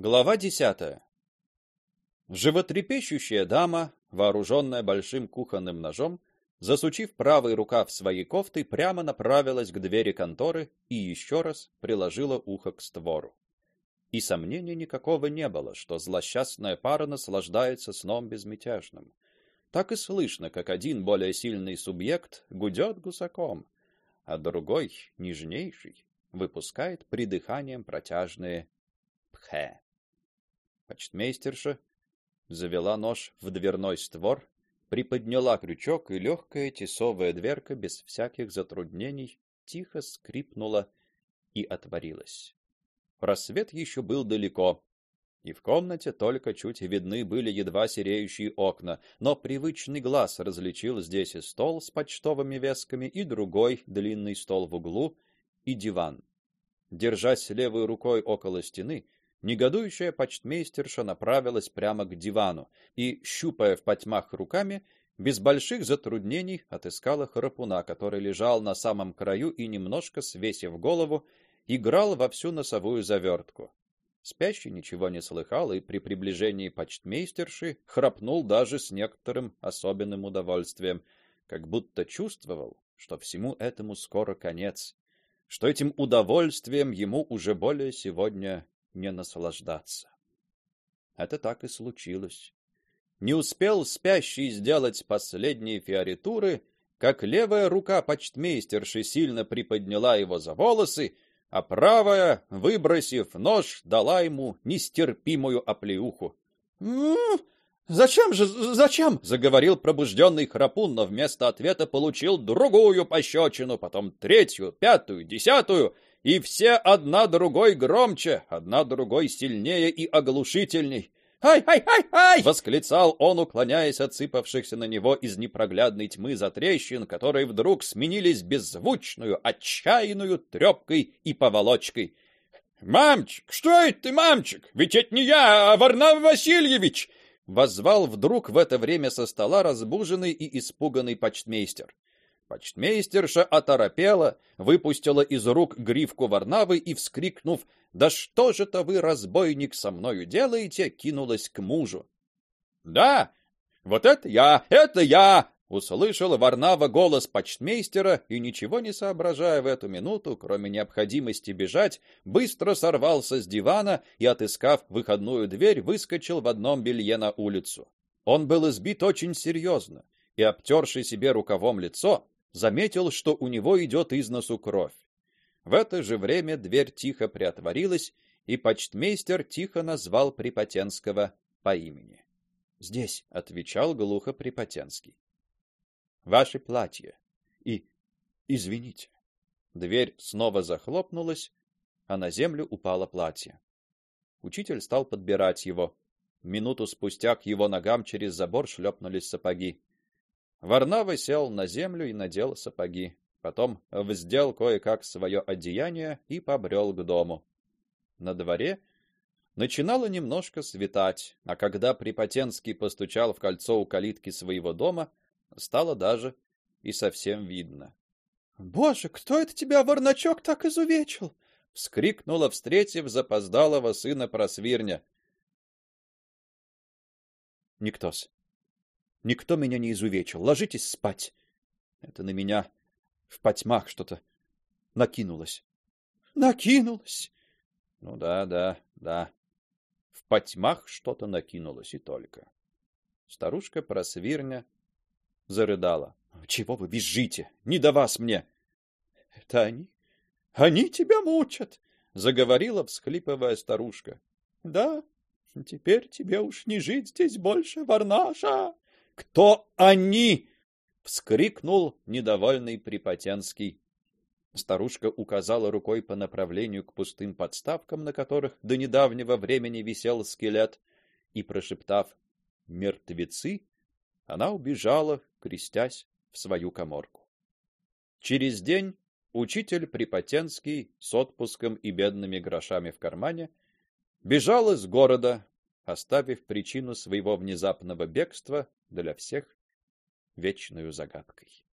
Глава десятая. Животрепещущая дама, вооруженная большим кухонным ножом, засучив правый рукав своей кофты, прямо направилась к двери конторы и еще раз приложила ухо к створу. И сомнения никакого не было, что злосчастная пара наслаждается сном безмятежным. Так и слышно, как один более сильный субъект гудет гусаком, а другой, нежнейший, выпускает придыханием протяжные пхе. Почтмейстерша завела нож в дверной створ, приподняла крючок, и легкая тесовая дверка без всяких затруднений тихо скрипнула и отворилась. Просвет еще был далеко, и в комнате только чуть видны были едва сереющие окна, но привычный глаз различил здесь и стол с почтовыми весками, и другой длинный стол в углу, и диван. Держась левой рукой около стены, Негодующая почтмейстерша направилась прямо к дивану и, щупая в потьмах руками, без больших затруднений отыскала храпуна, который лежал на самом краю и немножко свесив голову, играл во всю носовую завертку. Спящий ничего не слыхал и при приближении почтмейстерши храпнул даже с некоторым особенным удовольствием, как будто чувствовал, что всему этому скоро конец, что этим удовольствием ему уже более сегодня не наслаждаться. Это так и случилось. Не успел спящий сделать последние фиоритуры, как левая рука почтмейстерши сильно приподняла его за волосы, а правая, выбросив нож, дала ему нестерпимую оплеуху. Зачем же, зачем? заговорил пробужденный храпун, но вместо ответа получил другую пощечину, потом третью, пятую, десятую и все одна другой громче, одна другой сильнее и оглушительней. «Ай, ай, ай, ай!» — восклицал он, уклоняясь от сыпавшихся на него из непроглядной тьмы затрещин, которые вдруг сменились беззвучную, отчаянную трепкой и поволочкой. «Мамчик, что это ты, мамчик? Ведь это не я, а Варнав Васильевич!» — воззвал вдруг в это время со стола разбуженный и испуганный почтмейстер. Почтмейстерша оторопела, выпустила из рук гривку Варнавы и, вскрикнув «Да что же это вы, разбойник, со мною делаете?» кинулась к мужу. «Да, вот это я, это я!» Услышал Варнава голос почтмейстера и, ничего не соображая в эту минуту, кроме необходимости бежать, быстро сорвался с дивана и, отыскав выходную дверь, выскочил в одном белье на улицу. Он был избит очень серьезно и, обтерший себе рукавом лицо, заметил, что у него идет из носу кровь. В это же время дверь тихо приотворилась, и почтмейстер тихо назвал Припотенского по имени. "Здесь", отвечал глухо Припотенский. "Ваше платье и извините". Дверь снова захлопнулась, а на землю упало платье. Учитель стал подбирать его. Минуту спустя к его ногам через забор шлепнулись сапоги. Варнава сел на землю и надел сапоги. Потом вздел кое-как свое одеяние и побрел к дому. На дворе начинало немножко светать, а когда Припотенский постучал в кольцо у калитки своего дома, стало даже и совсем видно. Боже, кто это тебя, ворначок, так изувечил? вскрикнула, встретив запоздалого сына просвирня. Никтос. Никто меня не изувечил. Ложитесь спать. Это на меня в потьмах что-то накинулось. Накинулось. Ну да, да, да. В потьмах что-то накинулось и только. Старушка просвирня зарыдала. Чего вы визжите? Не до вас мне. Это они. Они тебя мучат, заговорила, всхлипывая старушка. Да, теперь тебе уж не жить здесь больше, Варнаша. Кто они? вскрикнул недовольный Припотенский. Старушка указала рукой по направлению к пустым подставкам, на которых до недавнего времени висел скелет, и прошептав: "Мертвецы", она убежала, крестясь, в свою каморку. Через день учитель Припотенский с отпуском и бедными грошами в кармане бежал из города, оставив причину своего внезапного бегства для всех вечной загадкой.